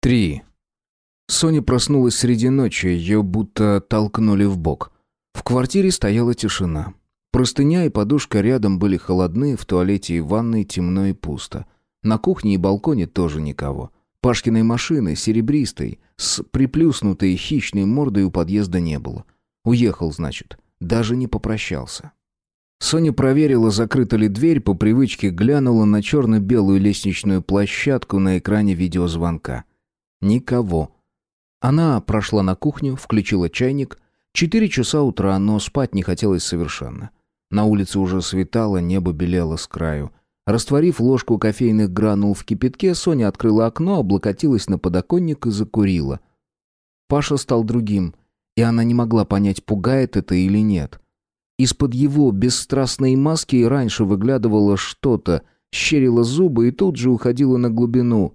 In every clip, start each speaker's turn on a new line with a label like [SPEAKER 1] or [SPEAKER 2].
[SPEAKER 1] Три. Соня проснулась среди ночи, ее будто толкнули в бок. В квартире стояла тишина. Простыня и подушка рядом были холодны, в туалете и ванной темно и пусто. На кухне и балконе тоже никого. Пашкиной машины, серебристой, с приплюснутой хищной мордой у подъезда не было. Уехал, значит. Даже не попрощался. Соня проверила, закрыта ли дверь, по привычке глянула на черно-белую лестничную площадку на экране видеозвонка. Никого. Она прошла на кухню, включила чайник. Четыре часа утра, но спать не хотелось совершенно. На улице уже светало, небо белело с краю. Растворив ложку кофейных гранул в кипятке, Соня открыла окно, облокотилась на подоконник и закурила. Паша стал другим, и она не могла понять, пугает это или нет. Из-под его бесстрастной маски и раньше выглядывало что-то, щерило зубы и тут же уходило на глубину.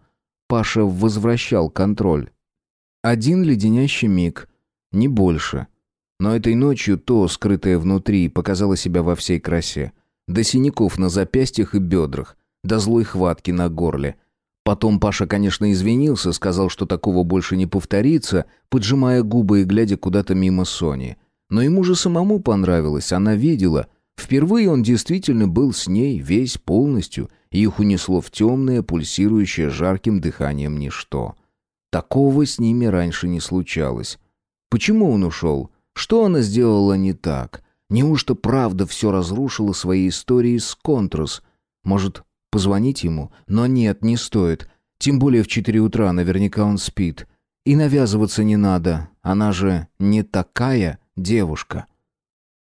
[SPEAKER 1] Паша возвращал контроль. Один леденящий миг, не больше. Но этой ночью то, скрытое внутри, показало себя во всей красе. До синяков на запястьях и бедрах, до злой хватки на горле. Потом Паша, конечно, извинился, сказал, что такого больше не повторится, поджимая губы и глядя куда-то мимо Сони. Но ему же самому понравилось, она видела. Впервые он действительно был с ней весь полностью, и их унесло в темное, пульсирующее жарким дыханием ничто. Такого с ними раньше не случалось. Почему он ушел? Что она сделала не так? Неужто правда все разрушила своей историей с Контрас? Может, позвонить ему? Но нет, не стоит. Тем более в четыре утра наверняка он спит. И навязываться не надо. Она же не такая девушка.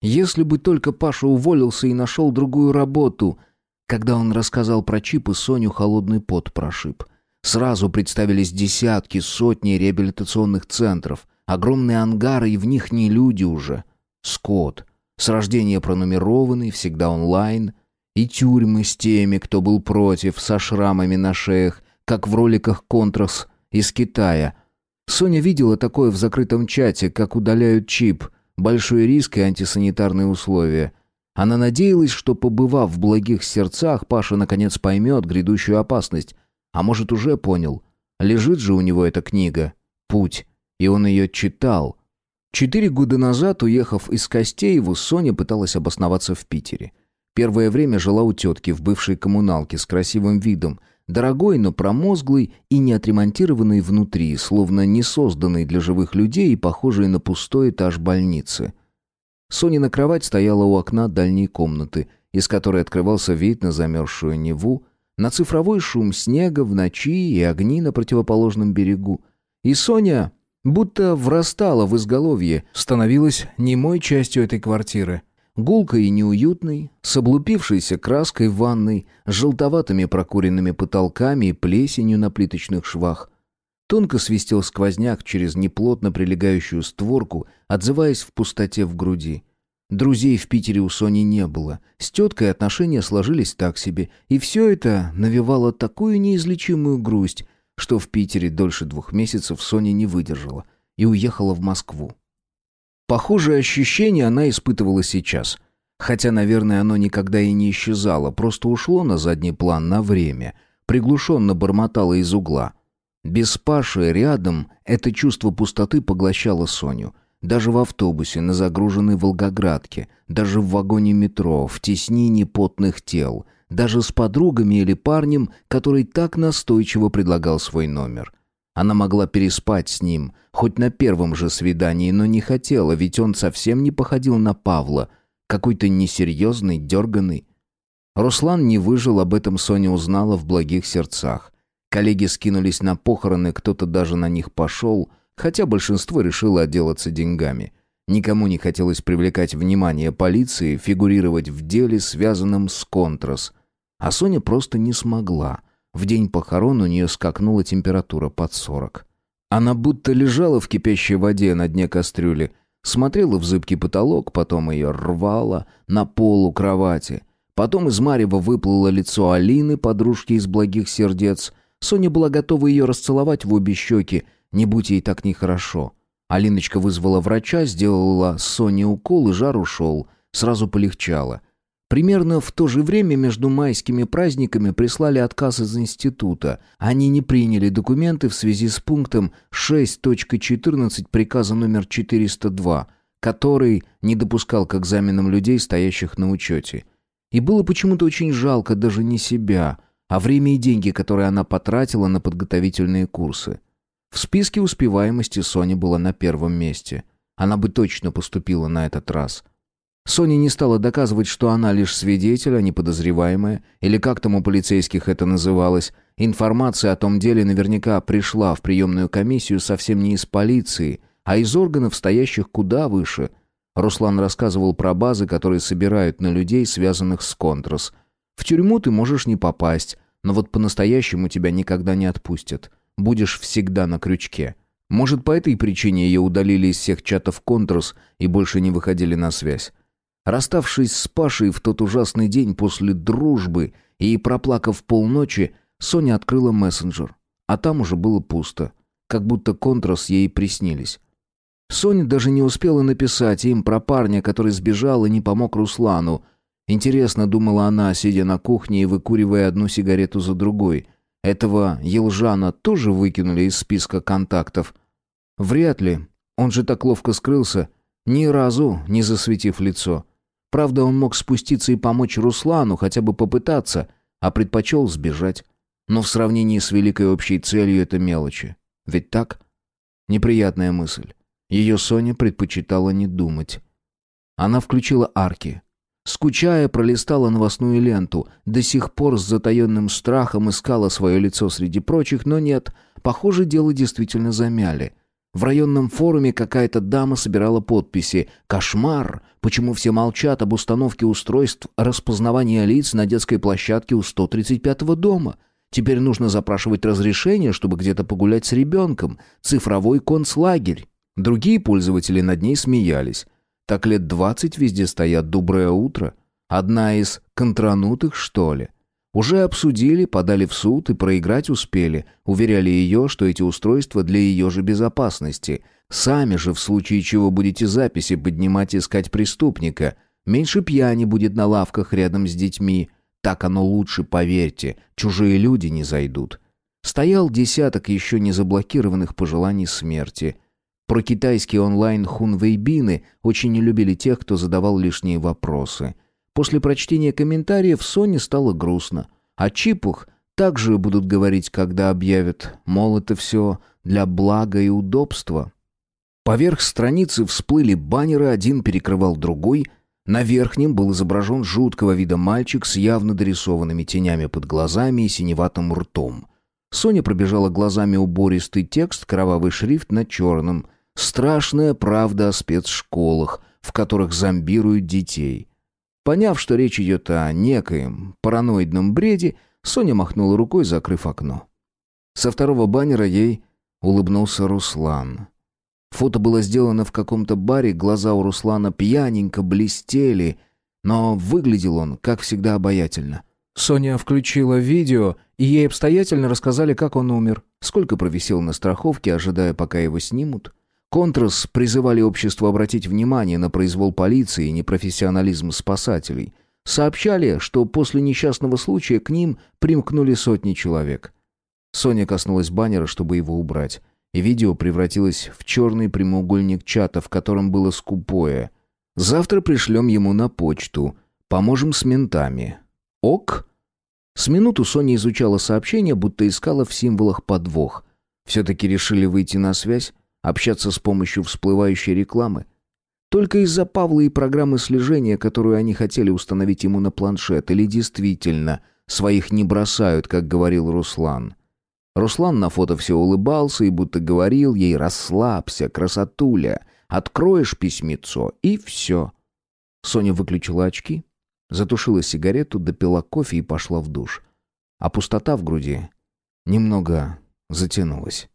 [SPEAKER 1] Если бы только Паша уволился и нашел другую работу. Когда он рассказал про чипы, Соню холодный пот прошиб. Сразу представились десятки, сотни реабилитационных центров, огромные ангары, и в них не люди уже. Скот. С рождения пронумерованный, всегда онлайн. И тюрьмы с теми, кто был против, со шрамами на шеях, как в роликах «Контрас» из Китая. Соня видела такое в закрытом чате, как удаляют чип. Большой риск и антисанитарные условия. Она надеялась, что, побывав в благих сердцах, Паша наконец поймет грядущую опасность, а может, уже понял. Лежит же у него эта книга «Путь», и он ее читал. Четыре года назад, уехав из Костееву, Соня пыталась обосноваться в Питере. Первое время жила у тетки в бывшей коммуналке с красивым видом, дорогой, но промозглый и не отремонтированный внутри, словно не созданный для живых людей и похожий на пустой этаж больницы. Сонина кровать стояла у окна дальней комнаты, из которой открывался вид на замерзшую Неву, на цифровой шум снега в ночи и огни на противоположном берегу. И Соня будто врастала в изголовье, становилась немой частью этой квартиры. Гулкой и неуютной, с облупившейся краской в ванной, с желтоватыми прокуренными потолками и плесенью на плиточных швах. Тонко свистел сквозняк через неплотно прилегающую створку, отзываясь в пустоте в груди. Друзей в Питере у Сони не было. С теткой отношения сложились так себе. И все это навевало такую неизлечимую грусть, что в Питере дольше двух месяцев Соня не выдержала и уехала в Москву. Похожее ощущение она испытывала сейчас. Хотя, наверное, оно никогда и не исчезало, просто ушло на задний план на время, приглушенно бормотало из угла. Без Паши рядом это чувство пустоты поглощало Соню – даже в автобусе, на загруженной Волгоградке, даже в вагоне метро, в теснине потных тел, даже с подругами или парнем, который так настойчиво предлагал свой номер. Она могла переспать с ним, хоть на первом же свидании, но не хотела, ведь он совсем не походил на Павла, какой-то несерьезный, дерганный. Руслан не выжил, об этом Соня узнала в благих сердцах. Коллеги скинулись на похороны, кто-то даже на них пошел — хотя большинство решило отделаться деньгами. Никому не хотелось привлекать внимание полиции, фигурировать в деле, связанном с Контрас. А Соня просто не смогла. В день похорон у нее скакнула температура под сорок. Она будто лежала в кипящей воде на дне кастрюли, смотрела в зыбкий потолок, потом ее рвало на полу кровати. Потом из Марева выплыло лицо Алины, подружки из благих сердец. Соня была готова ее расцеловать в обе щеки, не будь ей так нехорошо. Алиночка вызвала врача, сделала Соне укол, и жар ушел. Сразу полегчало. Примерно в то же время между майскими праздниками прислали отказ из института. Они не приняли документы в связи с пунктом 6.14 приказа номер 402, который не допускал к экзаменам людей, стоящих на учете. И было почему-то очень жалко даже не себя, а время и деньги, которые она потратила на подготовительные курсы. В списке успеваемости Соня была на первом месте. Она бы точно поступила на этот раз – Соня не стала доказывать, что она лишь свидетель, а не подозреваемая, или как там у полицейских это называлось. Информация о том деле наверняка пришла в приемную комиссию совсем не из полиции, а из органов, стоящих куда выше. Руслан рассказывал про базы, которые собирают на людей, связанных с Контрас. В тюрьму ты можешь не попасть, но вот по-настоящему тебя никогда не отпустят. Будешь всегда на крючке. Может, по этой причине ее удалили из всех чатов Контрас и больше не выходили на связь. Расставшись с Пашей в тот ужасный день после дружбы и проплакав полночи, Соня открыла мессенджер. А там уже было пусто. Как будто контрас ей приснились. Соня даже не успела написать им про парня, который сбежал и не помог Руслану. Интересно, думала она, сидя на кухне и выкуривая одну сигарету за другой. Этого Елжана тоже выкинули из списка контактов. Вряд ли. Он же так ловко скрылся, ни разу не засветив лицо. Правда, он мог спуститься и помочь Руслану, хотя бы попытаться, а предпочел сбежать. Но в сравнении с великой общей целью это мелочи. Ведь так? Неприятная мысль. Ее Соня предпочитала не думать. Она включила арки. Скучая, пролистала новостную ленту, до сих пор с затаенным страхом искала свое лицо среди прочих, но нет, похоже, дело действительно замяли — в районном форуме какая-то дама собирала подписи. «Кошмар! Почему все молчат об установке устройств распознавания лиц на детской площадке у 135-го дома? Теперь нужно запрашивать разрешение, чтобы где-то погулять с ребенком. Цифровой концлагерь». Другие пользователи над ней смеялись. Так лет двадцать везде стоят «Доброе утро». Одна из контранутых, что ли? Уже обсудили, подали в суд и проиграть успели. Уверяли ее, что эти устройства для ее же безопасности. Сами же в случае чего будете записи поднимать и искать преступника. Меньше пьяни будет на лавках рядом с детьми. Так оно лучше, поверьте. Чужие люди не зайдут. Стоял десяток еще не заблокированных пожеланий смерти. Про китайские онлайн хунвейбины очень не любили тех, кто задавал лишние вопросы. После прочтения комментариев Соне стало грустно. О чипах также будут говорить, когда объявят, мол, это все для блага и удобства. Поверх страницы всплыли баннеры, один перекрывал другой. На верхнем был изображен жуткого вида мальчик с явно дорисованными тенями под глазами и синеватым ртом. Соня пробежала глазами убористый текст, кровавый шрифт на черном. «Страшная правда о спецшколах, в которых зомбируют детей». Поняв, что речь идет о некоем параноидном бреде, Соня махнула рукой, закрыв окно. Со второго баннера ей улыбнулся Руслан. Фото было сделано в каком-то баре, глаза у Руслана пьяненько блестели, но выглядел он, как всегда, обаятельно. Соня включила видео, и ей обстоятельно рассказали, как он умер, сколько провисел на страховке, ожидая, пока его снимут. Контрас призывали общество обратить внимание на произвол полиции и непрофессионализм спасателей. Сообщали, что после несчастного случая к ним примкнули сотни человек. Соня коснулась баннера, чтобы его убрать, и видео превратилось в черный прямоугольник чата, в котором было скупое. «Завтра пришлем ему на почту. Поможем с ментами». «Ок?» С минуту Соня изучала сообщение, будто искала в символах подвох. Все-таки решили выйти на связь? Общаться с помощью всплывающей рекламы? Только из-за Павла и программы слежения, которую они хотели установить ему на планшет, или действительно своих не бросают, как говорил Руслан. Руслан на фото все улыбался и будто говорил ей «расслабься, красотуля, откроешь письмецо» и все. Соня выключила очки, затушила сигарету, допила кофе и пошла в душ. А пустота в груди немного затянулась.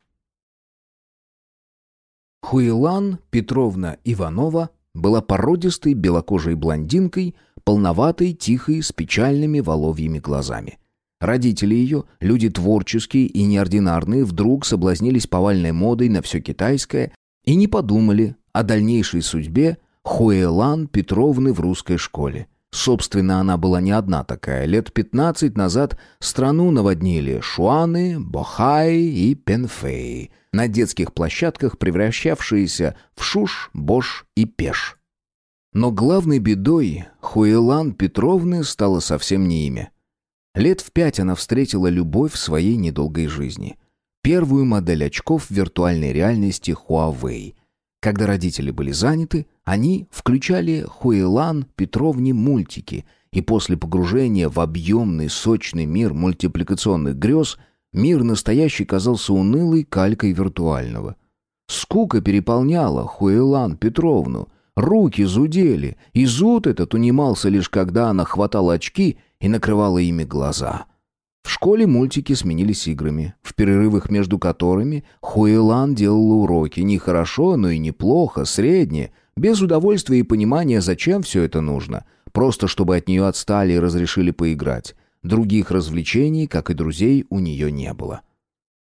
[SPEAKER 1] Хуилан Петровна Иванова была породистой белокожей блондинкой, полноватой, тихой, с печальными воловьими глазами. Родители ее, люди творческие и неординарные, вдруг соблазнились повальной модой на все китайское и не подумали о дальнейшей судьбе Хуэлан Петровны в русской школе. Собственно, она была не одна такая. Лет пятнадцать назад страну наводнили Шуаны, Бохай и Пенфей, на детских площадках превращавшиеся в Шуш, Бош и Пеш. Но главной бедой Хуэлан Петровны стало совсем не имя. Лет в пять она встретила любовь в своей недолгой жизни. Первую модель очков виртуальной реальности Huawei. Когда родители были заняты, они включали Хуэлан Петровне мультики, и после погружения в объемный, сочный мир мультипликационных грез, мир настоящий казался унылой калькой виртуального. Скука переполняла Хуэлан Петровну, руки зудели, и зуд этот унимался лишь когда она хватала очки и накрывала ими глаза. В школе мультики сменились играми, в перерывах между которыми Хуэлан делала уроки не хорошо, но и неплохо, средне, без удовольствия и понимания, зачем все это нужно, просто чтобы от нее отстали и разрешили поиграть. Других развлечений, как и друзей, у нее не было.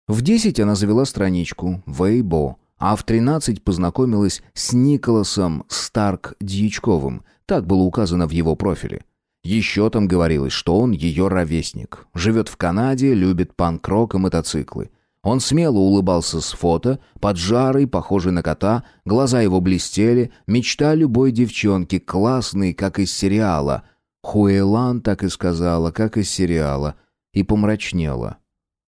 [SPEAKER 1] В десять она завела страничку «Вейбо», а в тринадцать познакомилась с Николасом Старк Дьячковым, так было указано в его профиле. Еще там говорилось, что он ее ровесник. Живет в Канаде, любит панк-рок и мотоциклы. Он смело улыбался с фото, поджарый, похожий на кота, глаза его блестели, мечта любой девчонки, классный, как из сериала. Хуэлан так и сказала, как из сериала, и помрачнела.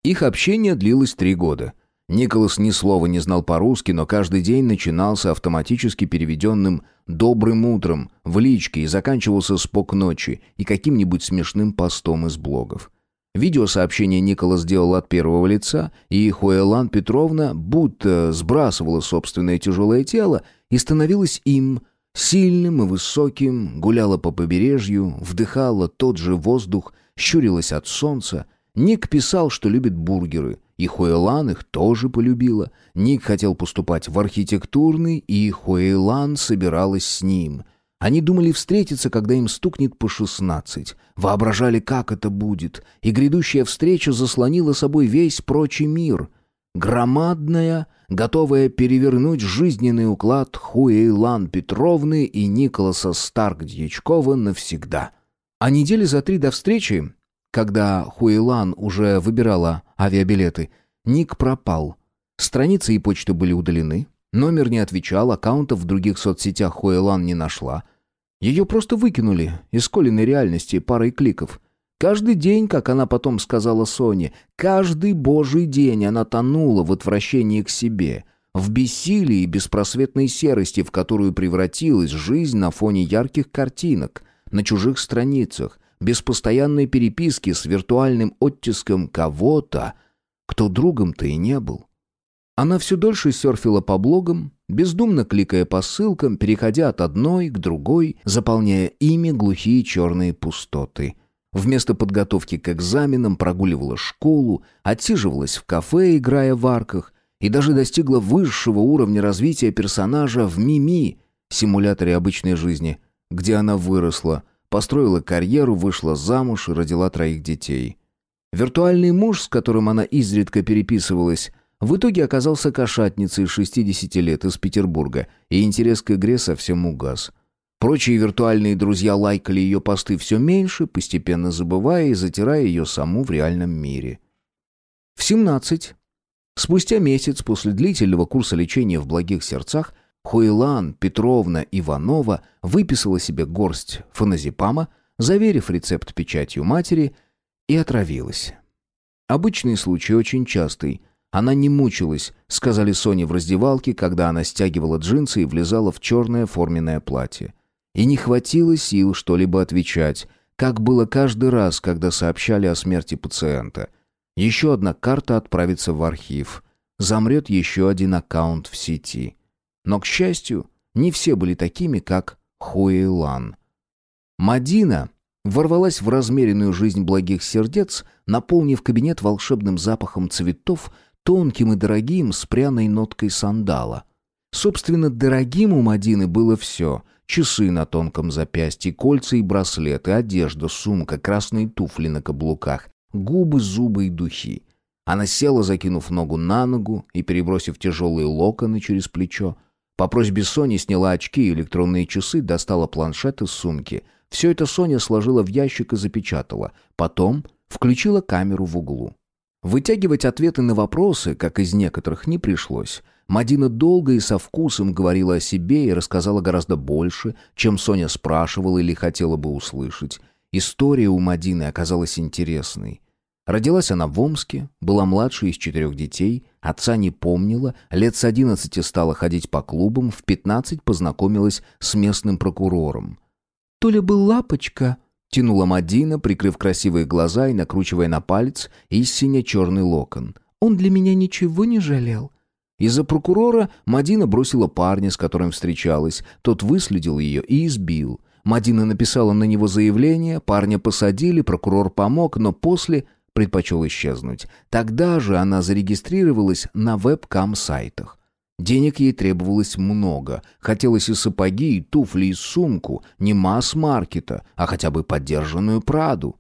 [SPEAKER 1] Их общение длилось три года — Николас ни слова не знал по-русски, но каждый день начинался автоматически переведенным «добрым утром» в личке и заканчивался «спок ночи» и каким-нибудь смешным постом из блогов. Видеосообщение Николас делал от первого лица, и Хуэлан Петровна будто сбрасывала собственное тяжелое тело и становилась им, сильным и высоким, гуляла по побережью, вдыхала тот же воздух, щурилась от солнца. Ник писал, что любит бургеры, и Хуэлан их тоже полюбила. Ник хотел поступать в архитектурный, и Хуэлан собиралась с ним. Они думали встретиться, когда им стукнет по шестнадцать. Воображали, как это будет. И грядущая встреча заслонила собой весь прочий мир. Громадная, готовая перевернуть жизненный уклад Хуэйлан Петровны и Николаса Старк-Дьячкова навсегда. А недели за три до встречи когда Хуэлан уже выбирала авиабилеты, ник пропал. Страницы и почта были удалены, номер не отвечал, аккаунтов в других соцсетях Хуэлан не нашла. Ее просто выкинули из Колиной реальности парой кликов. Каждый день, как она потом сказала Соне, каждый божий день она тонула в отвращении к себе, в бессилии и беспросветной серости, в которую превратилась жизнь на фоне ярких картинок, на чужих страницах, без постоянной переписки с виртуальным оттиском кого-то, кто другом-то и не был. Она все дольше серфила по блогам, бездумно кликая по ссылкам, переходя от одной к другой, заполняя ими глухие черные пустоты. Вместо подготовки к экзаменам прогуливала школу, отсиживалась в кафе, играя в арках, и даже достигла высшего уровня развития персонажа в «Мими», симуляторе обычной жизни, где она выросла – Построила карьеру, вышла замуж и родила троих детей. Виртуальный муж, с которым она изредка переписывалась, в итоге оказался кошатницей 60 лет из Петербурга, и интерес к игре совсем угас. Прочие виртуальные друзья лайкали ее посты все меньше, постепенно забывая и затирая ее саму в реальном мире. В 17, спустя месяц после длительного курса лечения в благих сердцах, Хуйлан Петровна Иванова выписала себе горсть феназепама, заверив рецепт печатью матери, и отравилась. Обычный случай, очень частый. Она не мучилась, сказали Соне в раздевалке, когда она стягивала джинсы и влезала в черное форменное платье. И не хватило сил что-либо отвечать, как было каждый раз, когда сообщали о смерти пациента. Еще одна карта отправится в архив. Замрет еще один аккаунт в сети. Но, к счастью, не все были такими, как Хуэйлан. Мадина ворвалась в размеренную жизнь благих сердец, наполнив кабинет волшебным запахом цветов, тонким и дорогим, с пряной ноткой сандала. Собственно, дорогим у Мадины было все — Часы на тонком запястье, кольца и браслеты, одежда, сумка, красные туфли на каблуках, губы, зубы и духи. Она села, закинув ногу на ногу и перебросив тяжелые локоны через плечо. По просьбе Сони сняла очки и электронные часы, достала планшет из сумки, Все это Соня сложила в ящик и запечатала. Потом включила камеру в углу. Вытягивать ответы на вопросы, как из некоторых, не пришлось. Мадина долго и со вкусом говорила о себе и рассказала гораздо больше, чем Соня спрашивала или хотела бы услышать. История у Мадины оказалась интересной. Родилась она в Омске, была младшей из четырех детей, отца не помнила, лет с одиннадцати стала ходить по клубам, в пятнадцать познакомилась с местным прокурором.
[SPEAKER 2] «Толя был лапочка», —
[SPEAKER 1] тянула Мадина, прикрыв красивые глаза и накручивая на палец истинно черный локон.
[SPEAKER 2] «Он для меня ничего не жалел».
[SPEAKER 1] Из-за прокурора Мадина бросила парня, с которым встречалась. Тот выследил ее и избил. Мадина написала на него заявление, парня посадили, прокурор помог, но после предпочел исчезнуть. Тогда же она зарегистрировалась на вебкам-сайтах. Денег ей требовалось много. Хотелось и сапоги, и туфли, и сумку. Не масс-маркета, а хотя бы поддержанную Праду.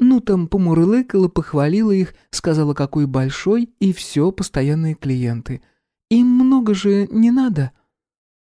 [SPEAKER 2] Ну, там помурлыкала, похвалила их, сказала, какой большой, и все, постоянные клиенты. Им много же не надо.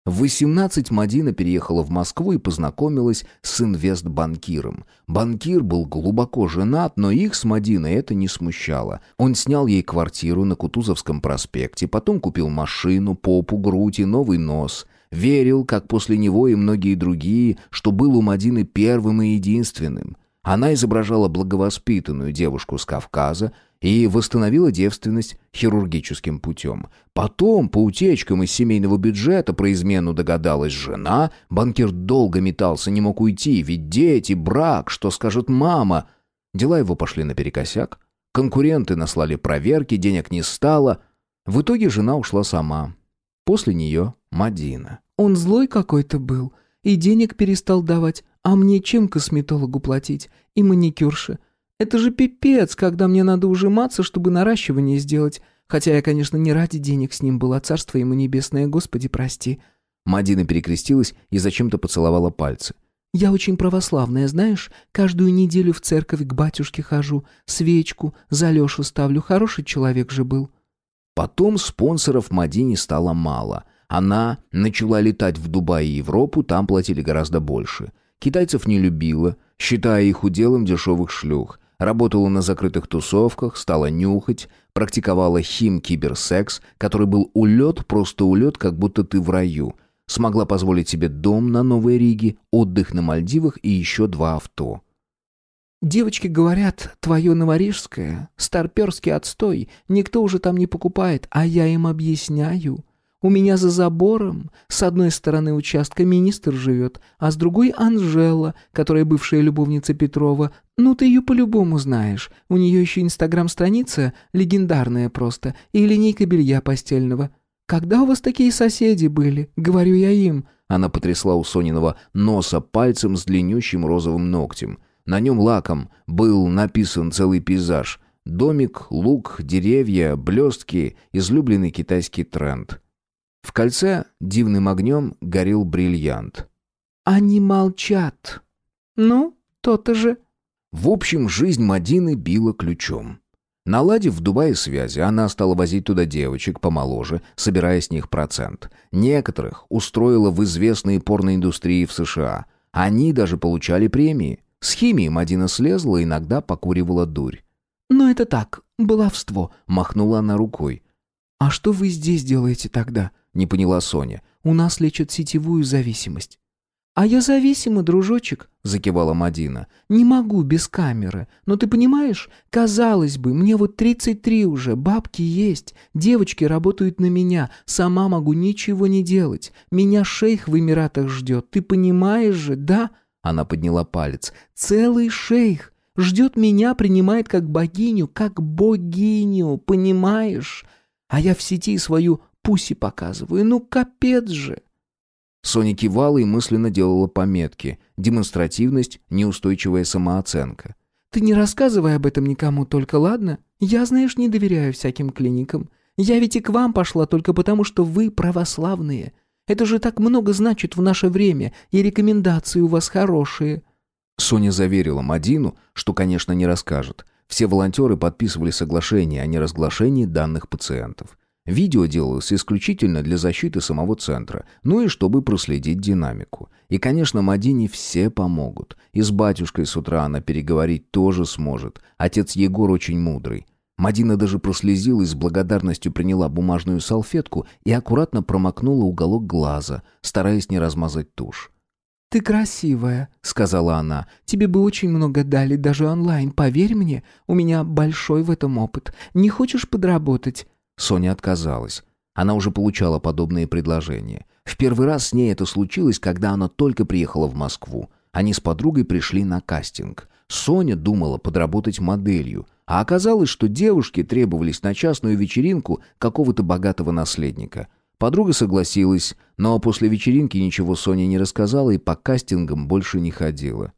[SPEAKER 1] В 18 Мадина переехала в Москву и познакомилась с инвестбанкиром. Банкир был глубоко женат, но их с Мадиной это не смущало. Он снял ей квартиру на Кутузовском проспекте, потом купил машину, попу, грудь и новый нос. Верил, как после него и многие другие, что был у Мадины первым и единственным. Она изображала благовоспитанную девушку с Кавказа, и восстановила девственность хирургическим путем. Потом, по утечкам из семейного бюджета, про измену догадалась жена, банкир долго метался, не мог уйти, ведь дети, брак, что скажет мама. Дела его пошли наперекосяк, конкуренты наслали проверки, денег не стало. В итоге жена ушла сама. После нее Мадина.
[SPEAKER 2] «Он злой какой-то был, и денег перестал давать, а мне чем косметологу платить, и маникюрше». Это же пипец, когда мне надо ужиматься, чтобы наращивание сделать. Хотя я, конечно, не ради денег с ним была, царство ему небесное, Господи, прости».
[SPEAKER 1] Мадина перекрестилась и зачем-то поцеловала пальцы.
[SPEAKER 2] «Я очень православная, знаешь, каждую неделю в церковь к батюшке хожу, свечку за Лешу ставлю, хороший человек же был».
[SPEAKER 1] Потом спонсоров Мадине стало мало. Она начала летать в Дубай и Европу, там платили гораздо больше. Китайцев не любила, считая их уделом дешевых шлюх. Работала на закрытых тусовках, стала нюхать, практиковала хим-киберсекс, который был улет, просто улет, как будто ты в раю. Смогла позволить себе дом на Новой Риге, отдых на Мальдивах и еще два авто.
[SPEAKER 2] «Девочки говорят, твое новорижское, старперский отстой, никто уже там не покупает, а я им объясняю. У меня за забором с одной стороны участка министр живет, а с другой Анжела, которая бывшая любовница Петрова. Ну, ты ее по-любому знаешь. У нее еще инстаграм-страница легендарная просто и линейка белья постельного. Когда у вас такие соседи были? Говорю я им».
[SPEAKER 1] Она потрясла у Сониного носа пальцем с длиннющим розовым ногтем. На нем лаком был написан целый пейзаж. Домик, луг, деревья, блестки, излюбленный китайский тренд. В кольце дивным огнем горел бриллиант.
[SPEAKER 2] «Они молчат». «Ну, то-то же».
[SPEAKER 1] В общем, жизнь Мадины била ключом. Наладив в Дубае связи, она стала возить туда девочек помоложе, собирая с них процент. Некоторых устроила в известной порноиндустрии в США. Они даже получали премии. С химией Мадина слезла иногда покуривала дурь.
[SPEAKER 2] «Но это так, баловство», —
[SPEAKER 1] махнула она рукой.
[SPEAKER 2] «А что вы здесь делаете тогда?»
[SPEAKER 1] — не поняла Соня.
[SPEAKER 2] «У нас лечат сетевую зависимость». «А я зависима, дружочек», — закивала Мадина. «Не могу без камеры. Но ты понимаешь, казалось бы, мне вот 33 уже, бабки есть, девочки работают на меня, сама могу ничего не делать. Меня шейх в Эмиратах ждет, ты понимаешь же, да?» Она подняла палец. «Целый шейх. Ждет меня, принимает как богиню, как богиню, понимаешь? А я в сети свою пуси показываю. Ну, капец же!»
[SPEAKER 1] Соня кивала и мысленно делала пометки. Демонстративность, неустойчивая самооценка.
[SPEAKER 2] «Ты не рассказывай об этом никому, только ладно? Я, знаешь, не доверяю всяким клиникам. Я ведь и к вам пошла только потому, что вы православные. Это же так много значит в наше время, и рекомендации у вас хорошие».
[SPEAKER 1] Соня заверила Мадину, что, конечно, не расскажет. Все волонтеры подписывали соглашение о неразглашении данных пациентов. Видео делалось исключительно для защиты самого центра, ну и чтобы проследить динамику. И, конечно, Мадине все помогут. И с батюшкой с утра она переговорить тоже сможет. Отец Егор очень мудрый. Мадина даже прослезилась, с благодарностью приняла бумажную салфетку и аккуратно промокнула уголок глаза, стараясь не размазать тушь.
[SPEAKER 2] «Ты красивая», — сказала она. «Тебе бы очень много дали, даже онлайн, поверь мне. У меня большой в этом опыт. Не хочешь подработать?»
[SPEAKER 1] Соня отказалась. Она уже получала подобные предложения. В первый раз с ней это случилось, когда она только приехала в Москву. Они с подругой пришли на кастинг. Соня думала подработать моделью, а оказалось, что девушки требовались на частную вечеринку какого-то богатого наследника. Подруга согласилась, но после вечеринки ничего Соня не рассказала и по кастингам больше не ходила.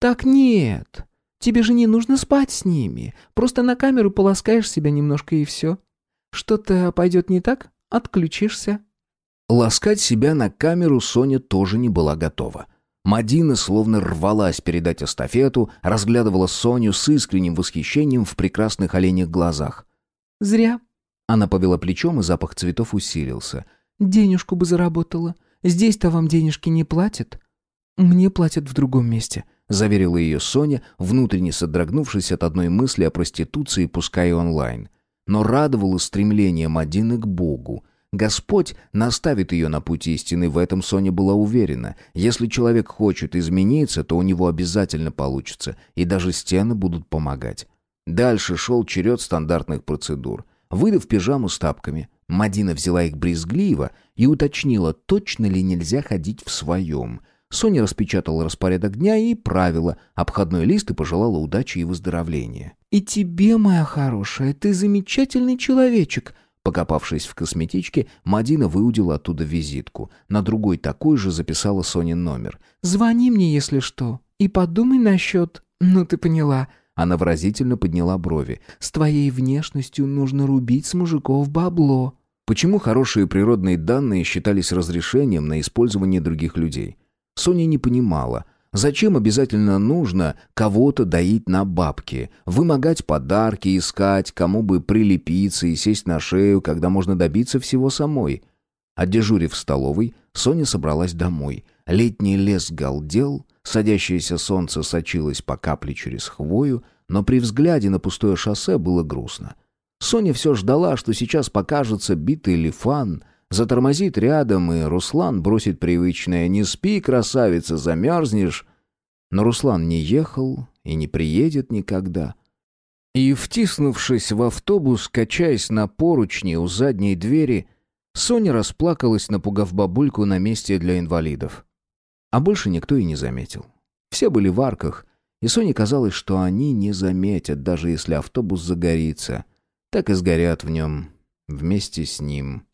[SPEAKER 2] «Так нет. Тебе же не нужно спать с ними. Просто на камеру полоскаешь себя немножко и все. Что-то пойдет не так? Отключишься».
[SPEAKER 1] Ласкать себя на камеру Соня тоже не была готова. Мадина словно рвалась передать эстафету, разглядывала Соню с искренним восхищением в прекрасных оленях глазах.
[SPEAKER 2] «Зря».
[SPEAKER 1] Она повела плечом, и запах цветов усилился.
[SPEAKER 2] «Денежку бы заработала. Здесь-то вам денежки не платят». «Мне платят в другом месте», — заверила ее Соня, внутренне содрогнувшись от одной мысли о проституции, пускай онлайн но радовало стремление Мадины к Богу. Господь наставит ее на путь истины, в этом Соня была уверена. Если человек хочет измениться, то у него обязательно получится, и даже стены будут помогать. Дальше шел черед стандартных процедур. Выдав пижаму с тапками, Мадина взяла их брезгливо и уточнила, точно ли нельзя ходить в своем – Соня распечатала распорядок дня и правила, обходной лист и пожелала удачи и выздоровления. «И тебе, моя хорошая, ты замечательный человечек», Покопавшись в косметичке, Мадина выудила оттуда визитку. На другой такой же записала Сонин номер. «Звони мне, если что. И подумай насчет... Ну, ты поняла».
[SPEAKER 1] Она выразительно подняла брови.
[SPEAKER 2] «С твоей внешностью нужно рубить с мужиков бабло».
[SPEAKER 1] Почему хорошие природные данные считались разрешением на использование других людей? Соня не понимала, зачем обязательно нужно кого-то доить на бабки, вымогать подарки, искать, кому бы прилепиться и сесть на шею, когда можно добиться всего самой. Отдежурив в столовой, Соня собралась домой. Летний лес галдел, садящееся солнце сочилось по капле через хвою, но при взгляде на пустое шоссе было грустно. Соня все ждала, что сейчас покажется битый лифан — Затормозит рядом, и Руслан бросит привычное «Не спи, красавица, замерзнешь». Но Руслан не ехал и не приедет никогда. И, втиснувшись в автобус, качаясь на поручни у задней двери, Соня расплакалась, напугав бабульку на месте для инвалидов. А больше никто и не заметил. Все были в арках, и Соне казалось, что они не заметят, даже если автобус загорится. Так и сгорят в нем вместе с ним.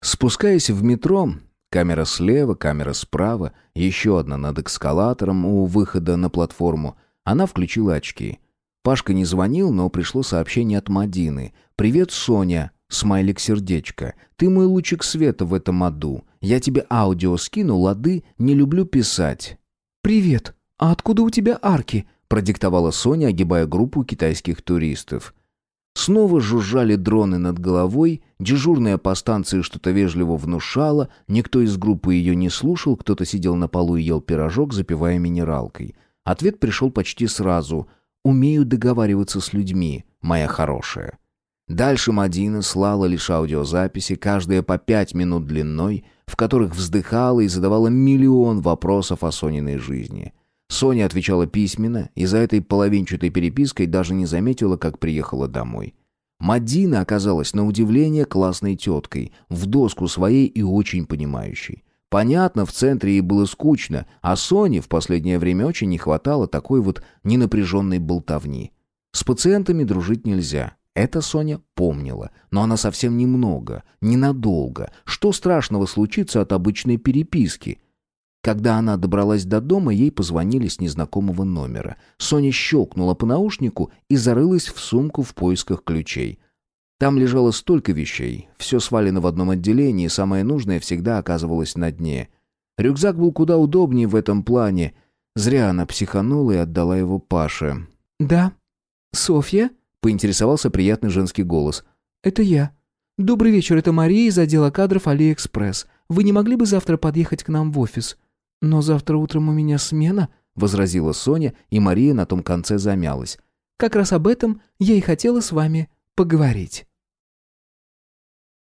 [SPEAKER 1] Спускаясь в метро, камера слева, камера справа, еще одна над эскалатором у выхода на платформу, она включила очки. Пашка не звонил, но пришло сообщение от Мадины. «Привет, Соня!» Смайлик-сердечко. «Ты мой лучик света в этом аду. Я тебе аудио скину, лады, не люблю писать».
[SPEAKER 2] «Привет. А откуда у тебя арки?»
[SPEAKER 1] продиктовала Соня, огибая группу китайских туристов. Снова жужжали дроны над головой, дежурная по станции что-то вежливо внушала, никто из группы ее не слушал, кто-то сидел на полу и ел пирожок, запивая минералкой. Ответ пришел почти сразу. «Умею договариваться с людьми, моя хорошая». Дальше Мадина слала лишь аудиозаписи, каждая по пять минут длиной, в которых вздыхала и задавала миллион вопросов о Сониной жизни – Соня отвечала письменно и за этой половинчатой перепиской даже не заметила, как приехала домой. Мадина оказалась на удивление классной теткой, в доску своей и очень понимающей. Понятно, в центре ей было скучно, а Соне в последнее время очень не хватало такой вот ненапряженной болтовни. С пациентами дружить нельзя. Это Соня помнила, но она совсем немного, ненадолго. Что страшного случится от обычной переписки? Когда она добралась до дома, ей позвонили с незнакомого номера. Соня щелкнула по наушнику и зарылась в сумку в поисках ключей. Там лежало столько вещей, все свалено в одном отделении, самое нужное всегда оказывалось на дне. Рюкзак был куда удобнее в этом плане. Зря она психанула и отдала его Паше.
[SPEAKER 2] «Да. Софья?»
[SPEAKER 1] — поинтересовался приятный женский голос.
[SPEAKER 2] «Это я. «Добрый вечер, это Мария из отдела кадров Алиэкспресс. Вы не могли бы завтра подъехать к нам в офис?» «Но завтра утром у меня смена», — возразила Соня, и Мария на том конце замялась. «Как раз об этом я и хотела с вами поговорить».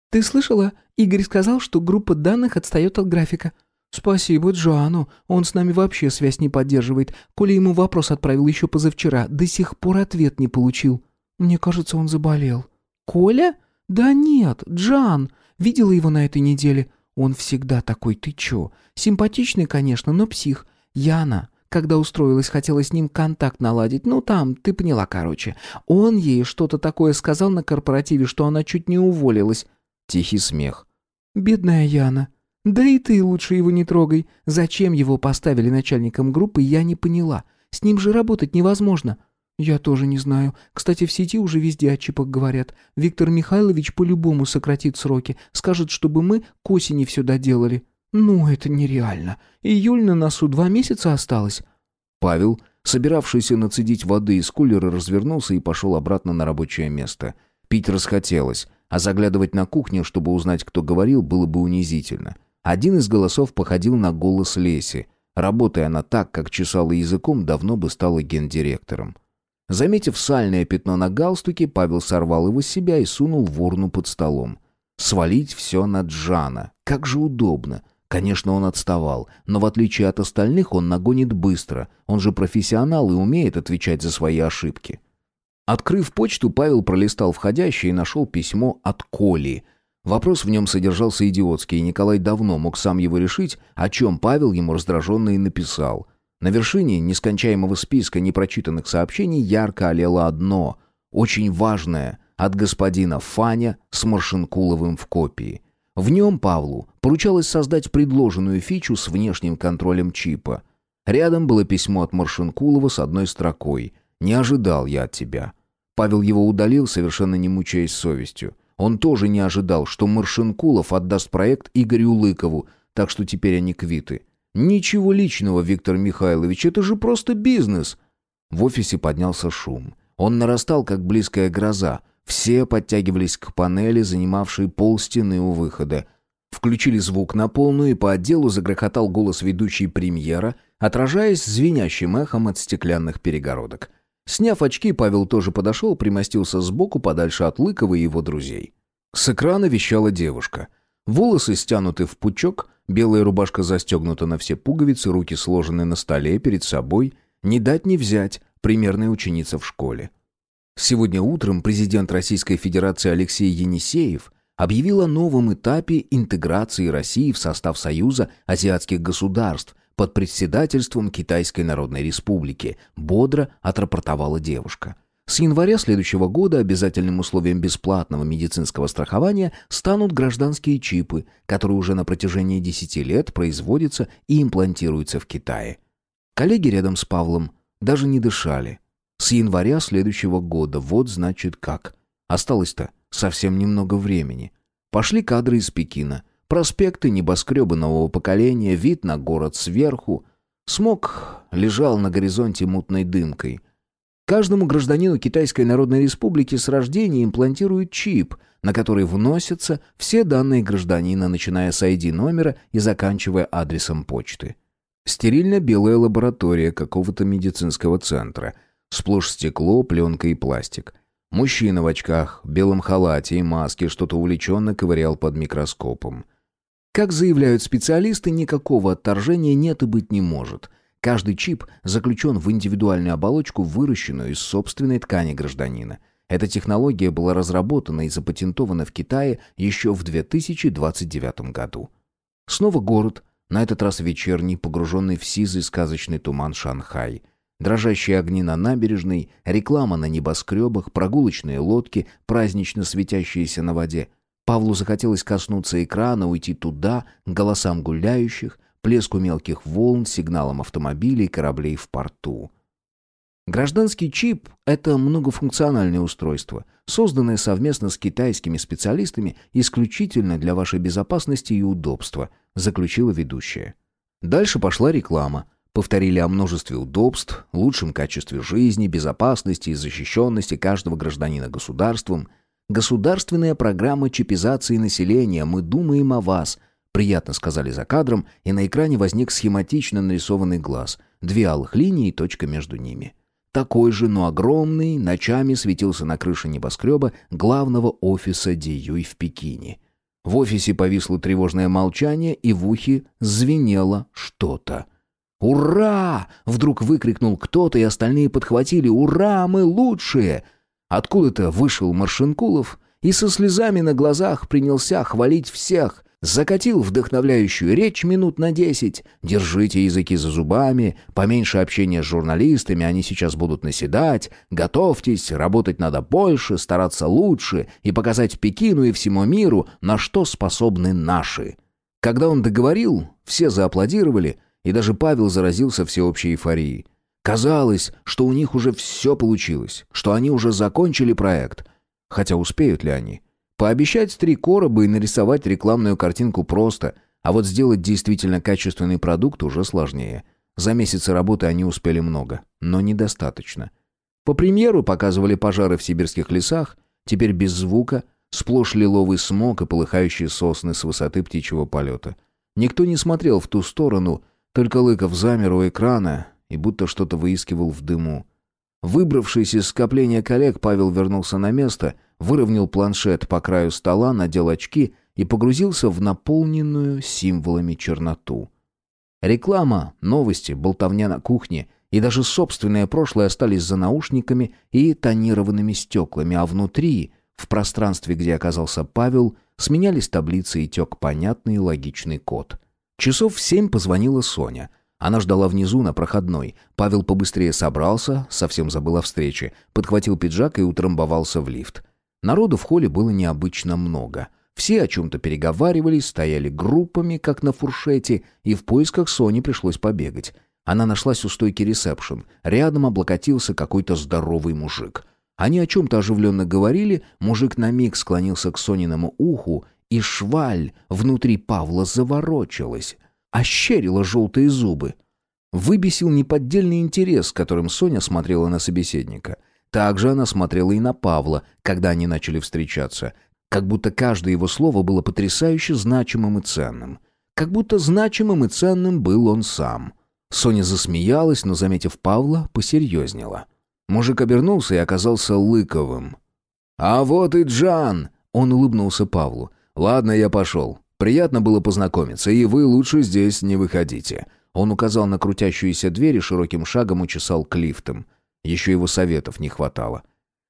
[SPEAKER 2] «Ты слышала? Игорь сказал, что группа данных отстает от графика. «Спасибо Джоану. Он с нами вообще связь не поддерживает. Коля ему вопрос отправил еще позавчера. До сих пор ответ не получил. Мне кажется, он заболел». «Коля? Да нет, Джан. Видела его на этой неделе. Он всегда такой, ты чё? Симпатичный, конечно, но псих. Яна, когда устроилась, хотела с ним контакт наладить. Ну, там, ты поняла, короче. Он ей что-то такое сказал на корпоративе, что она чуть не уволилась».
[SPEAKER 1] Тихий смех.
[SPEAKER 2] «Бедная Яна. «Да и ты лучше его не трогай. Зачем его поставили начальником группы, я не поняла. С ним же работать невозможно». «Я тоже не знаю. Кстати, в сети уже везде о чипах говорят. Виктор Михайлович по-любому сократит сроки. Скажет, чтобы мы к осени все доделали». «Ну, это нереально. Июль на носу два месяца осталось».
[SPEAKER 1] Павел, собиравшийся нацедить воды из кулера, развернулся и пошел обратно на рабочее место. Пить расхотелось, а заглядывать на кухню, чтобы узнать, кто говорил, было бы унизительно. Один из голосов походил на голос Леси. Работая она так, как чесала языком, давно бы стала гендиректором. Заметив сальное пятно на галстуке, Павел сорвал его с себя и сунул в урну под столом. Свалить все на Джана. Как же удобно. Конечно, он отставал, но в отличие от остальных он нагонит быстро. Он же профессионал и умеет отвечать за свои ошибки. Открыв почту, Павел пролистал входящее и нашел письмо от Коли, Вопрос в нем содержался идиотский, и Николай давно мог сам его решить, о чем Павел ему раздраженно и написал. На вершине нескончаемого списка непрочитанных сообщений ярко олело одно, очень важное, от господина Фаня с Маршинкуловым в копии. В нем Павлу поручалось создать предложенную фичу с внешним контролем чипа. Рядом было письмо от Маршинкулова с одной строкой «Не ожидал я от тебя». Павел его удалил, совершенно не мучаясь совестью. Он тоже не ожидал, что Маршинкулов отдаст проект Игорю Лыкову, так что теперь они квиты. Ничего личного, Виктор Михайлович, это же просто бизнес. В офисе поднялся шум. Он нарастал, как близкая гроза. Все подтягивались к панели, занимавшей пол стены у выхода. Включили звук на полную, и по отделу загрохотал голос ведущей премьера, отражаясь звенящим эхом от стеклянных перегородок. Сняв очки, Павел тоже подошел, примостился сбоку, подальше от Лыкова и его друзей. С экрана вещала девушка. Волосы стянуты в пучок, белая рубашка застегнута на все пуговицы, руки сложены на столе перед собой. Не дать не взять, примерная ученица в школе. Сегодня утром президент Российской Федерации Алексей Енисеев объявил о новом этапе интеграции России в состав Союза азиатских государств, под председательством Китайской Народной Республики, бодро отрапортовала девушка. С января следующего года обязательным условием бесплатного медицинского страхования станут гражданские чипы, которые уже на протяжении 10 лет производятся и имплантируются в Китае. Коллеги рядом с Павлом даже не дышали. С января следующего года, вот значит как. Осталось-то совсем немного времени. Пошли кадры из Пекина – Проспекты, небоскребы нового поколения, вид на город сверху. Смог лежал на горизонте мутной дымкой. Каждому гражданину Китайской Народной Республики с рождения имплантируют чип, на который вносятся все данные гражданина, начиная с ID-номера и заканчивая адресом почты. Стерильно-белая лаборатория какого-то медицинского центра. Сплошь стекло, пленка и пластик. Мужчина в очках, белом халате и маске что-то увлеченно ковырял под микроскопом. Как заявляют специалисты, никакого отторжения нет и быть не может. Каждый чип заключен в индивидуальную оболочку, выращенную из собственной ткани гражданина. Эта технология была разработана и запатентована в Китае еще в 2029 году. Снова город, на этот раз вечерний, погруженный в сизый сказочный туман Шанхай. Дрожащие огни на набережной, реклама на небоскребах, прогулочные лодки, празднично светящиеся на воде – Павлу захотелось коснуться экрана, уйти туда, к голосам гуляющих, плеску мелких волн, сигналам автомобилей, кораблей в порту. Гражданский чип – это многофункциональное устройство, созданное совместно с китайскими специалистами исключительно для вашей безопасности и удобства, заключила ведущая. Дальше пошла реклама. Повторили о множестве удобств, лучшем качестве жизни, безопасности и защищенности каждого гражданина государством – Государственная программа чипизации населения. Мы думаем о вас. Приятно сказали за кадром, и на экране возник схематично нарисованный глаз. Две алых линии и точка между ними. Такой же, но огромный, ночами светился на крыше небоскреба главного офиса Диюй в Пекине. В офисе повисло тревожное молчание, и в ухе звенело что-то. «Ура!» — вдруг выкрикнул кто-то, и остальные подхватили. «Ура! Мы лучшие!» Откуда-то вышел Маршинкулов и со слезами на глазах принялся хвалить всех, Закатил вдохновляющую речь минут на десять. Держите языки за зубами, поменьше общения с журналистами, они сейчас будут наседать. Готовьтесь, работать надо больше, стараться лучше и показать Пекину и всему миру, на что способны наши. Когда он договорил, все зааплодировали, и даже Павел заразился всеобщей эйфорией. Казалось, что у них уже все получилось, что они уже закончили проект. Хотя успеют ли они? Пообещать три короба и нарисовать рекламную картинку просто, а вот сделать действительно качественный продукт уже сложнее. За месяцы работы они успели много, но недостаточно. По премьеру показывали пожары в сибирских лесах, теперь без звука, сплошь лиловый смог и полыхающие сосны с высоты птичьего полета. Никто не смотрел в ту сторону, только Лыков замер у экрана и будто что-то выискивал в дыму. Выбравшись из скопления коллег, Павел вернулся на место, выровнял планшет по краю стола, надел очки и погрузился в наполненную символами черноту. Реклама, новости, болтовня на кухне и даже собственное прошлое остались за наушниками и тонированными стеклами, а внутри, в пространстве, где оказался Павел, сменялись таблицы и тек понятный логичный код. Часов в семь позвонила Соня — она ждала внизу на проходной. Павел побыстрее собрался, совсем забыл о встрече, подхватил пиджак и утрамбовался в лифт. Народу в холле было необычно много. Все о чем-то переговаривались, стояли группами, как на фуршете, и в поисках Сони пришлось побегать. Она нашлась у стойки ресепшн. Рядом облокотился какой-то здоровый мужик. Они о чем-то оживленно говорили, мужик на миг склонился к Сониному уху, и шваль внутри Павла заворочилась ощерила желтые зубы. Выбесил неподдельный интерес, которым Соня смотрела на собеседника. Также она смотрела и на Павла, когда они начали встречаться. Как будто каждое его слово было потрясающе значимым и ценным. Как будто значимым и ценным был он сам. Соня засмеялась, но, заметив Павла, посерьезнела. Мужик обернулся и оказался Лыковым. «А вот и Джан!» Он улыбнулся Павлу. «Ладно, я пошел. Приятно было познакомиться, и вы лучше здесь не выходите». Он указал на крутящуюся дверь и широким шагом учесал к лифтам. Еще его советов не хватало.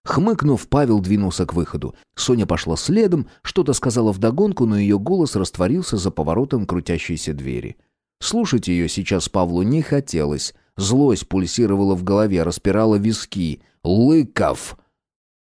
[SPEAKER 1] Хмыкнув, Павел двинулся к выходу. Соня пошла следом, что-то сказала вдогонку, но ее голос растворился за поворотом крутящейся двери. Слушать ее сейчас Павлу не хотелось. Злость пульсировала в голове, распирала виски. «Лыков!»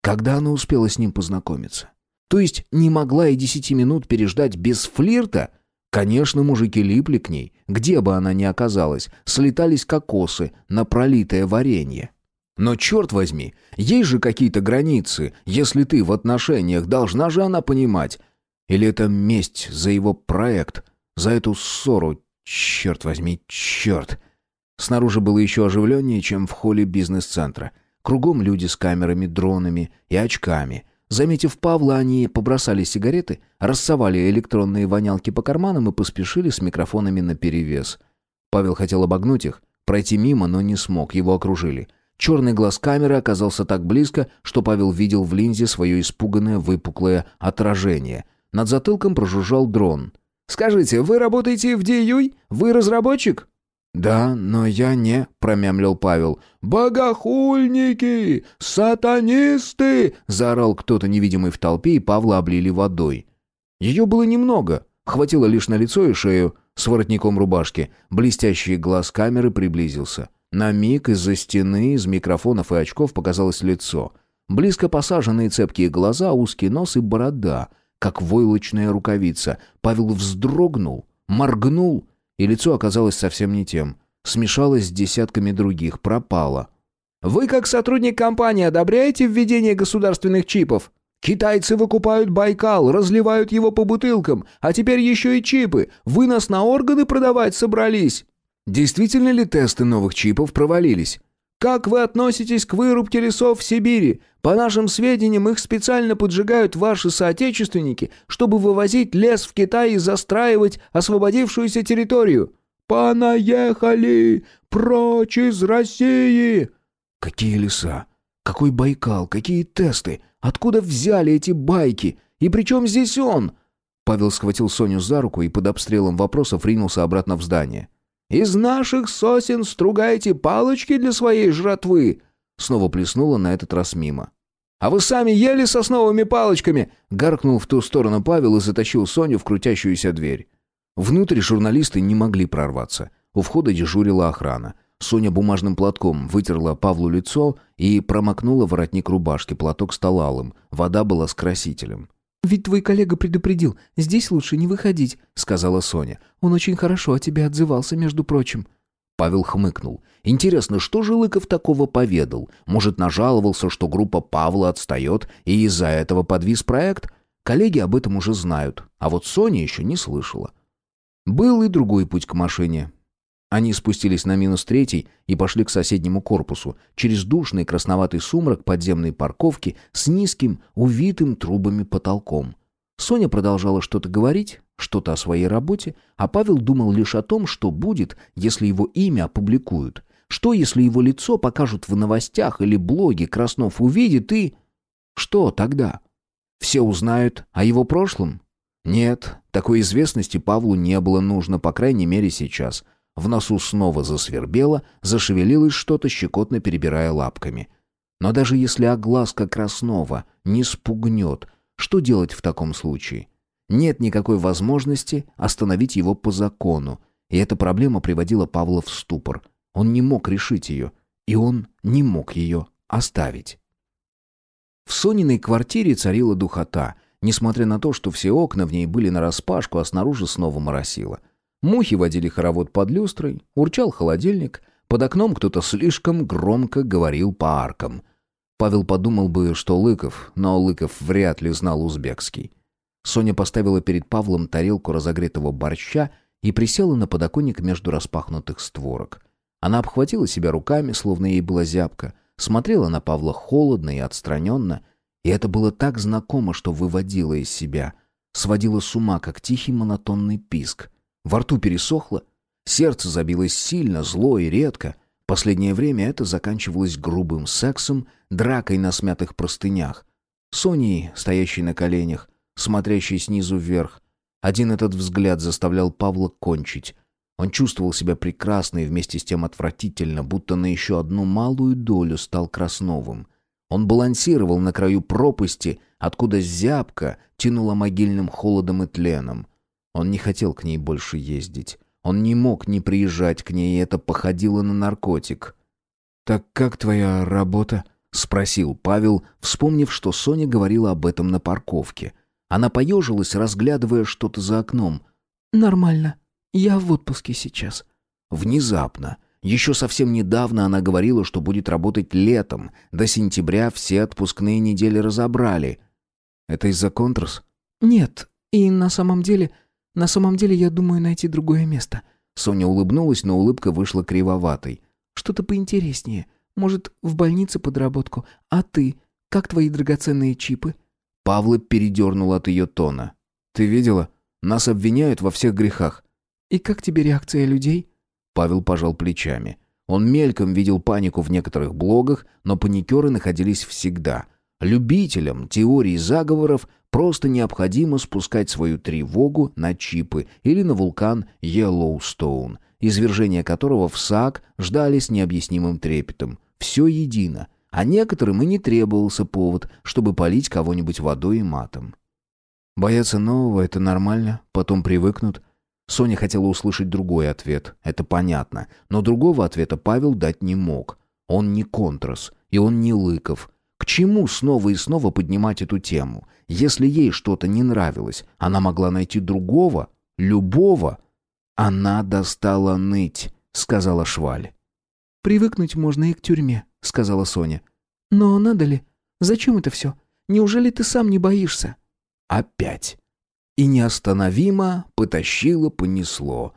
[SPEAKER 1] Когда она успела с ним познакомиться? То есть не могла и десяти минут переждать без флирта? Конечно, мужики липли к ней, где бы она ни оказалась, слетались кокосы на пролитое варенье. Но черт возьми, есть же какие-то границы, если ты в отношениях, должна же она понимать. Или это месть за его проект, за эту ссору, черт возьми, черт. Снаружи было еще оживленнее, чем в холле бизнес-центра. Кругом люди с камерами, дронами и очками – Заметив Павла, они побросали сигареты, рассовали электронные вонялки по карманам и поспешили с микрофонами наперевес. Павел хотел обогнуть их, пройти мимо, но не смог, его окружили. Черный глаз камеры оказался так близко, что Павел видел в линзе свое испуганное выпуклое отражение. Над затылком прожужжал дрон. «Скажите, вы работаете в Диюй? Вы разработчик?» «Да, но я не», — промямлил Павел. «Богохульники! Сатанисты!» — заорал кто-то невидимый в толпе, и Павла облили водой. Ее было немного, хватило лишь на лицо и шею, с воротником рубашки. Блестящий глаз камеры приблизился. На миг из-за стены, из микрофонов и очков показалось лицо. Близко посаженные цепкие глаза, узкий нос и борода, как войлочная рукавица. Павел вздрогнул, моргнул — и лицо оказалось совсем не тем. Смешалось с десятками других, пропало. «Вы, как сотрудник компании, одобряете введение государственных чипов?» Китайцы выкупают Байкал, разливают его по бутылкам, а теперь еще и чипы. Вы нас на органы продавать собрались. Действительно ли тесты новых чипов провалились? Как вы относитесь к вырубке лесов в Сибири? По нашим сведениям, их специально поджигают ваши соотечественники, чтобы вывозить лес в Китай и застраивать освободившуюся территорию. Понаехали! Прочь из России!» Какие леса? Какой Байкал? Какие тесты? Откуда взяли эти байки? И при чем здесь он?» Павел схватил Соню за руку и под обстрелом вопросов ринулся обратно в здание. «Из наших сосен стругаете палочки для своей жратвы!» Снова плеснула на этот раз мимо. «А вы сами ели сосновыми палочками!» Гаркнул в ту сторону Павел и затащил Соню в крутящуюся дверь. Внутрь журналисты не могли прорваться. У входа дежурила охрана. Соня бумажным платком вытерла Павлу лицо и промокнула воротник рубашки, платок стал алым. Вода была с красителем.
[SPEAKER 2] «Ведь твой коллега предупредил, здесь лучше не выходить», — сказала Соня. «Он очень хорошо о тебе отзывался, между прочим».
[SPEAKER 1] Павел хмыкнул. «Интересно, что же Лыков такого поведал? Может, нажаловался, что группа Павла отстает, и из-за этого подвис проект? Коллеги об этом уже знают, а вот Соня еще не слышала». Был и другой путь к машине. Они спустились на минус третий и пошли к соседнему корпусу, через душный красноватый сумрак подземной парковки с низким, увитым трубами потолком. Соня продолжала что-то говорить, что-то о своей работе, а Павел думал лишь о том, что будет, если его имя опубликуют. Что, если его лицо покажут в новостях или блоге, Краснов увидит и... Что тогда? Все узнают о его прошлом? Нет, такой известности Павлу не было нужно, по крайней мере сейчас. В носу снова засвербело, зашевелилось что-то, щекотно перебирая лапками. Но даже если огласка Краснова не спугнет, что делать в таком случае? Нет никакой возможности остановить его по закону, и эта проблема приводила Павла в ступор. Он не мог решить ее, и он не мог ее оставить. В Сониной квартире царила духота, несмотря на то, что все окна в ней были нараспашку, а снаружи снова моросило. Мухи водили хоровод под люстрой, урчал холодильник, под окном кто-то слишком громко говорил по аркам. Павел подумал бы, что Лыков, но Лыков вряд ли знал узбекский. Соня поставила перед Павлом тарелку разогретого борща и присела на подоконник между распахнутых створок. Она обхватила себя руками, словно ей была зябка, смотрела на Павла холодно и отстраненно, и это было так знакомо, что выводило из себя, сводило с ума, как тихий монотонный писк. Во рту пересохло, сердце забилось сильно, зло и редко. Последнее время это заканчивалось грубым сексом, дракой на смятых простынях. Соней, стоящей на коленях, смотрящей снизу вверх. Один этот взгляд заставлял Павла кончить. Он чувствовал себя прекрасно и вместе с тем отвратительно, будто на еще одну малую долю стал Красновым. Он балансировал на краю пропасти, откуда зябко тянуло могильным холодом и тленом. Он не хотел к ней больше ездить. Он не мог не приезжать к ней, и это походило на наркотик. «Так как твоя работа?» — спросил Павел, вспомнив, что Соня говорила об этом на парковке. Она поежилась, разглядывая что-то за окном.
[SPEAKER 2] «Нормально. Я в отпуске сейчас».
[SPEAKER 1] Внезапно. Еще совсем недавно она говорила, что будет работать летом. До сентября все отпускные недели разобрали. «Это из-за контрас?»
[SPEAKER 2] «Нет. И на самом деле на самом деле я думаю найти другое место».
[SPEAKER 1] Соня улыбнулась, но улыбка вышла кривоватой.
[SPEAKER 2] «Что-то поинтереснее. Может, в больнице подработку. А ты? Как твои драгоценные чипы?»
[SPEAKER 1] Павла передернул от ее тона. «Ты видела? Нас обвиняют во всех грехах».
[SPEAKER 2] «И как тебе реакция людей?»
[SPEAKER 1] Павел пожал плечами. Он мельком видел панику в некоторых блогах, но паникеры находились всегда. Любителям теорий заговоров Просто необходимо спускать свою тревогу на чипы или на вулкан Йеллоустоун, извержение которого в САК ждали с необъяснимым трепетом. Все едино. А некоторым и не требовался повод, чтобы полить кого-нибудь водой и матом. Бояться нового — это нормально, потом привыкнут. Соня хотела услышать другой ответ, это понятно, но другого ответа Павел дать не мог. Он не Контрас, и он не Лыков. К чему снова и снова поднимать эту тему? Если ей что-то не нравилось, она могла найти другого, любого. Она достала ныть, сказала Шваль.
[SPEAKER 2] Привыкнуть можно и к тюрьме, сказала Соня. Но надо ли? Зачем это все? Неужели ты сам не боишься?
[SPEAKER 1] Опять. И неостановимо потащило, понесло.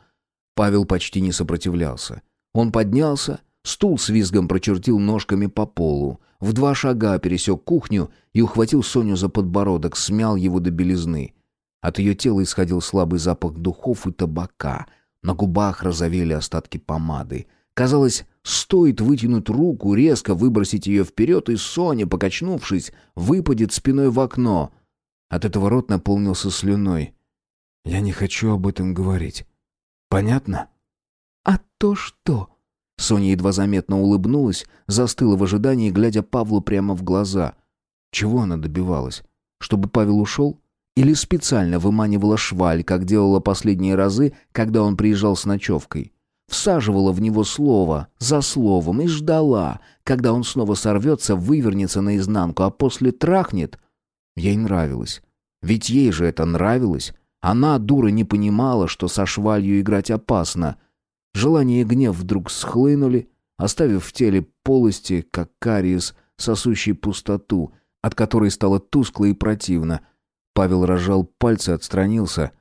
[SPEAKER 1] Павел почти не сопротивлялся. Он поднялся, Стул с визгом прочертил ножками по полу. В два шага пересек кухню и ухватил Соню за подбородок, смял его до белизны. От ее тела исходил слабый запах духов и табака. На губах розовели остатки помады. Казалось, стоит вытянуть руку, резко выбросить ее вперед, и Соня, покачнувшись, выпадет спиной в окно. От этого рот наполнился слюной. «Я не хочу об этом говорить. Понятно?»
[SPEAKER 2] «А то что?»
[SPEAKER 1] Соня едва заметно улыбнулась, застыла в ожидании, глядя Павлу прямо в глаза. Чего она добивалась? Чтобы Павел ушел? Или специально выманивала шваль, как делала последние разы, когда он приезжал с ночевкой? Всаживала в него слово за словом и ждала, когда он снова сорвется, вывернется наизнанку, а после трахнет. Ей нравилось. Ведь ей же это нравилось. Она, дура, не понимала, что со швалью играть опасно — Желание и гнев вдруг схлынули, оставив в теле полости, как кариес, сосущий пустоту, от которой стало тускло и противно. Павел разжал пальцы, отстранился.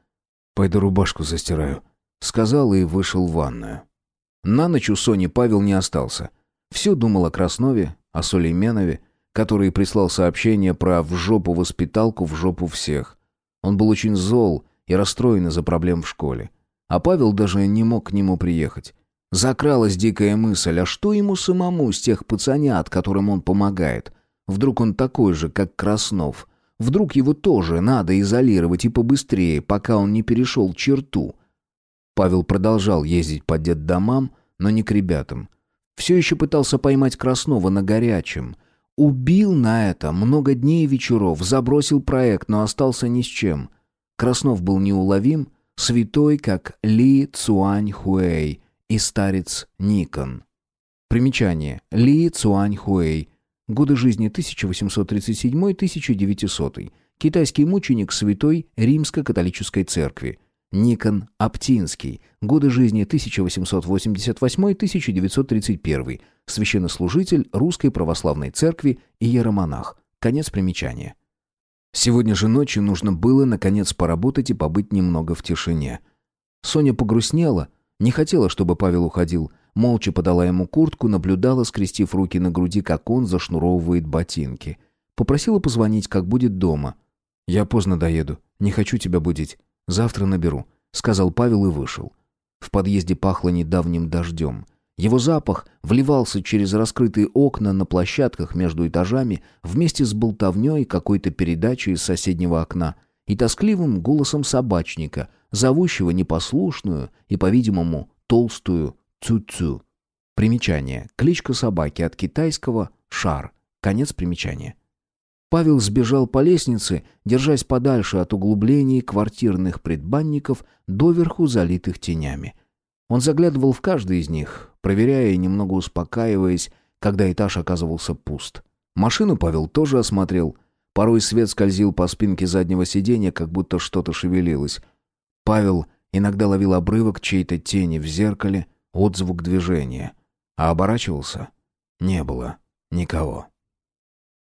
[SPEAKER 1] «Пойду рубашку застираю», — сказал и вышел в ванную. На ночь у Сони Павел не остался. Все думал о Краснове, о Сулейменове, который прислал сообщение про «в жопу воспиталку, в жопу всех». Он был очень зол и расстроен из-за проблем в школе. А Павел даже не мог к нему приехать. Закралась дикая мысль, а что ему самому с тех пацанят, которым он помогает? Вдруг он такой же, как Краснов? Вдруг его тоже надо изолировать и побыстрее, пока он не перешел черту? Павел продолжал ездить по детдомам, но не к ребятам. Все еще пытался поймать Краснова на горячем. Убил на это много дней и вечеров, забросил проект, но остался ни с чем. Краснов был неуловим, святой, как Ли Цуань Хуэй и старец Никон. Примечание. Ли Цуань Хуэй. Годы жизни 1837-1900. Китайский мученик святой Римско-католической церкви. Никон Аптинский. Годы жизни 1888-1931. Священнослужитель Русской Православной Церкви и иеромонах. Конец примечания. Сегодня же ночью нужно было, наконец, поработать и побыть немного в тишине. Соня погрустнела, не хотела, чтобы Павел уходил, молча подала ему куртку, наблюдала, скрестив руки на груди, как он зашнуровывает ботинки. Попросила позвонить, как будет дома. «Я поздно доеду, не хочу тебя будить. Завтра наберу», — сказал Павел и вышел. В подъезде пахло недавним дождем. Его запах вливался через раскрытые окна на площадках между этажами вместе с болтовней какой-то передачи из соседнего окна и тоскливым голосом собачника, зовущего непослушную и, по-видимому, толстую цу-цу. Примечание. Кличка собаки от китайского «шар». Конец примечания. Павел сбежал по лестнице, держась подальше от углублений квартирных предбанников, доверху залитых тенями. Он заглядывал в каждый из них, проверяя и немного успокаиваясь, когда этаж оказывался пуст. Машину Павел тоже осмотрел. Порой свет скользил по спинке заднего сиденья, как будто что-то шевелилось. Павел иногда ловил обрывок чьей-то тени в зеркале, отзвук движения. А оборачивался? Не было никого.